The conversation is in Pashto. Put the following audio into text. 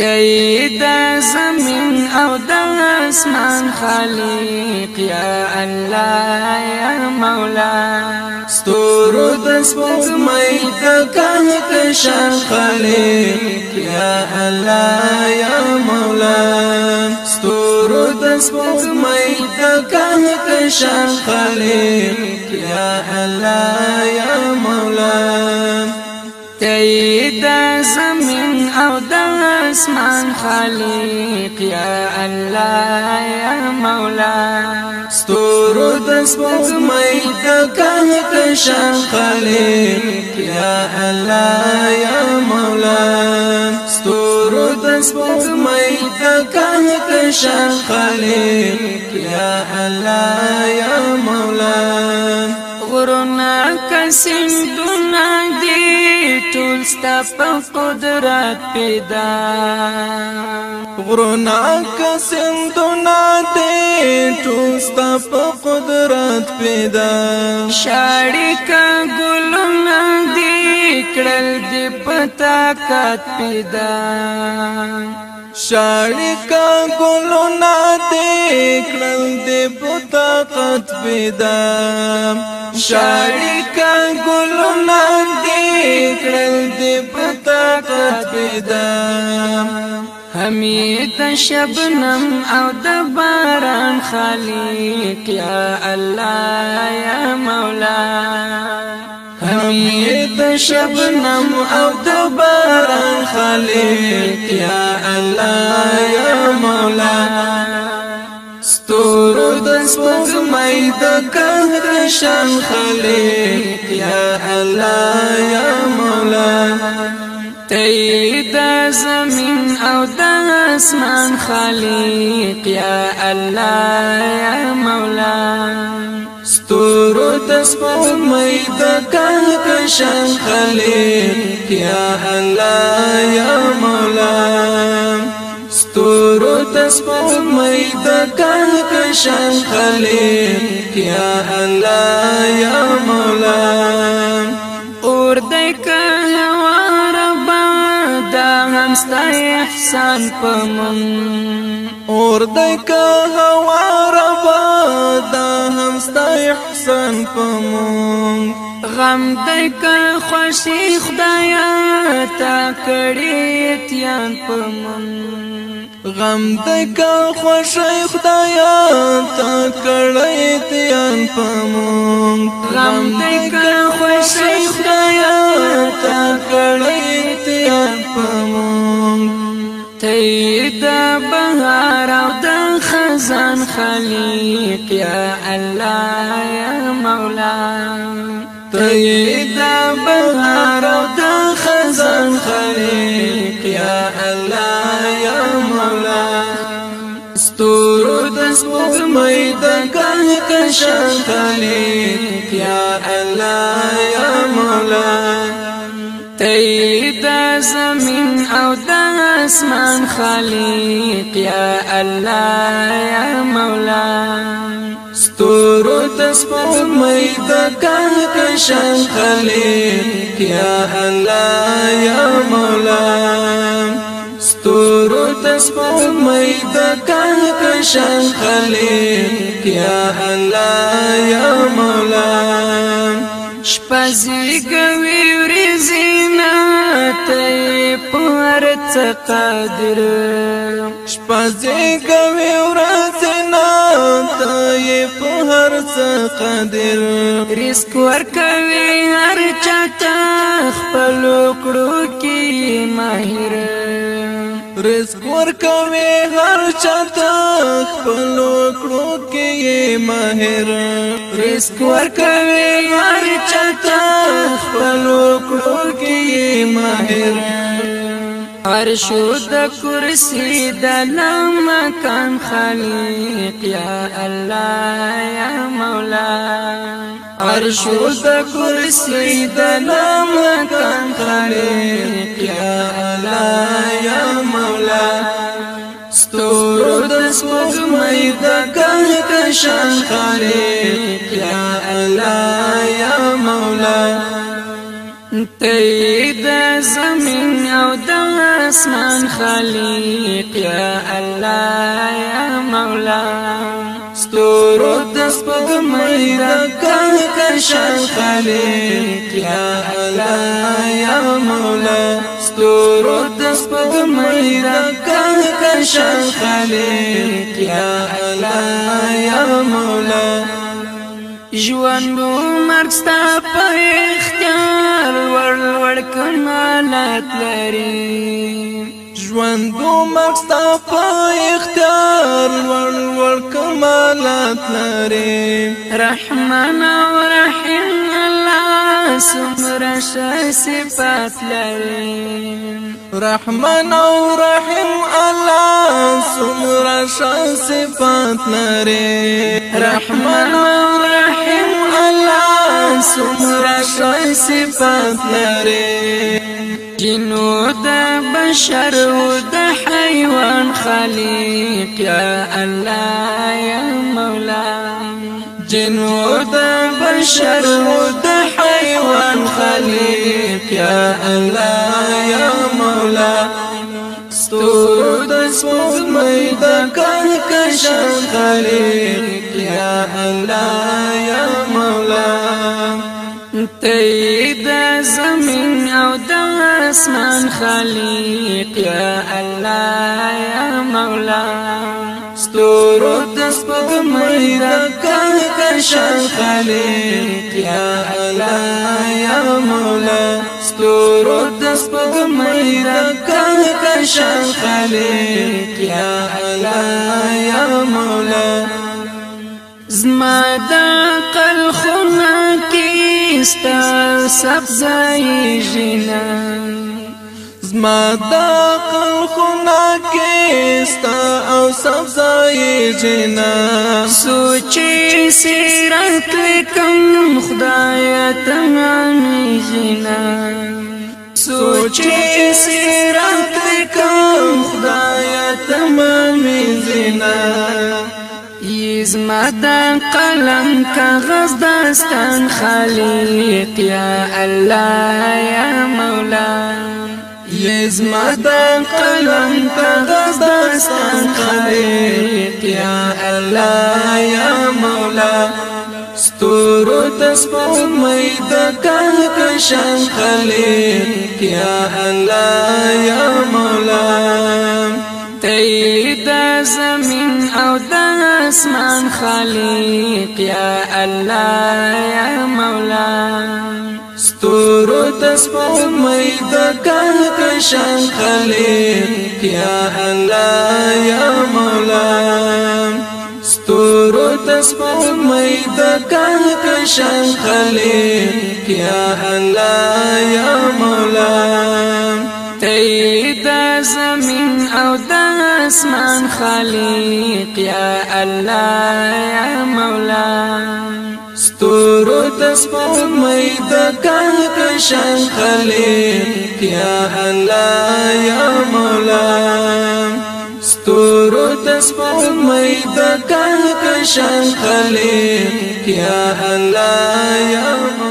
تید زمین او د اسمان خالق یا الله یا مولا ستورو د سپوږمۍ د کهکشان خالق یا الله یا مولا ستورو د سپوږمۍ د کهکشان خالق یا الله یا مولا تید او د اسمان خالق یا الله یا مولا ستورو د سپوږ مې د کهکشان خالق یا الله یا مولا ستورو د سپوږ مې د کهکشان خالق یا الله یا مولا کسم دنیا ټول ستا په قدرت پیدا غرونا که سندونه دې ټول ستا په قدرت پیدا شاړی که ګلونه دې کړل دې پتا کات پیدا شاړی کا ګلونه دې کړل دې پتا قد بيدا شاړی کا ګلونه دې کړل قد بيدا حمید شبنم او دباران باران يا یا الله یا مولا شبنم او د باران خالق یا الله یا مولا ستورو د سپوږمۍ د قهر شان خالق یا الله یا مولا تید زمین او د اسمان خالق یا الله یا مولا سپوږمۍ د کهکشان خلیق یا الله یا مولا ستورو تسپوږمۍ د کهکشان خلیق یا الله ستا احسان پمم اور دای که هوا ربا دا هم ستا احسان پمم غم دای که خوشی خدایا تا کړی تیان پمم غم د کا خوش خدایا تا کړی تیان پمون غم د کا خوش خدایا تا کړی تیان پمون تید بهار او خزان خليق يا الله يا مولا تید بهار او خزان خليق يا الله يا مولا استورو د سپوږمۍ د کهکشان خليق يا الله يا مولا تید زمين او اسمان خالق یا الله یا مولا ستورو تسپک مې د کهکشان خالق یا الله یا مولا ستورو تسپک مې د کهکشان خالق یا الله یا مولا شپږ کوي ته پر څه قادر شپځي کوي ورځ نه ته پر څه قادر رزق ورکوي هر چاته خپل کړو کې ماهر رزق ورکوي هر چاته خپل کړو کې ماهر رزق ورکوي هر چاته خپل کړو کې ماهر عرشو د کرسی د نام کان خالق یا الله یا مولا عرشو د کرسی د نام کان خالق یا خدای د کهکشان خالق يا الله یا مولا تید زمین او د اسمان خليق يا الله يا مولا ستورو تسبق سپګمې د کهکشان خالق يا الله يا مولا ستورو شم خلیق یا الله یا مولا ژوند مرګ ستا په اختیار ور ور کمالات لري ژوند مرګ ستا په اختیار ور ور کمالات لري رحمان او رحیم سمر صفات لري رحمن او رحیم الله سمر شای صفات لري رحمن او رحیم الله سمر شای صفات لري جنو د بشر او د حیوان خالق یا الله یا مولانا جن و بشر و حيوان خليق يا الله يا مولا ستور د سپوږ مې د کهکشان يا الله يا مولا تید زمين او د خليق يا الله يا مولا ستور د ميدا كهكشان خليق شان خالق یا الله یا مولا ستورو د سپګمې راکان کا شان خالق یا الله یا مولا زما د قل خنا کیستا سبزای جنان زما دا قل خنا کېستا او سبزای جنا سوچي سیرت لکم خدای تمامي جنا سوچي سیرت لکم خدای تمامي جنا زما د قلم کاغذ داستان خالق یا الله یا مولا زما د قلم کاغذ داستان خالق یا الله یا مولا ستورو تسپومې د کهکشان خالق یا الله یا مولا تید زمین او د اسمان خالق یا الله یا سپومې د کهکشان خلیق یا الله یا مولا ستورو تسپومې د کهکشان خلیق یا الله یا مولا تید زمین او د اسمان خلیق یا الله یا مولا سپوږمۍ د کهکشان خلیق یا الله یا مولا ستورو د سپوږمۍ د کهکشان خلیق یا الله یا مولا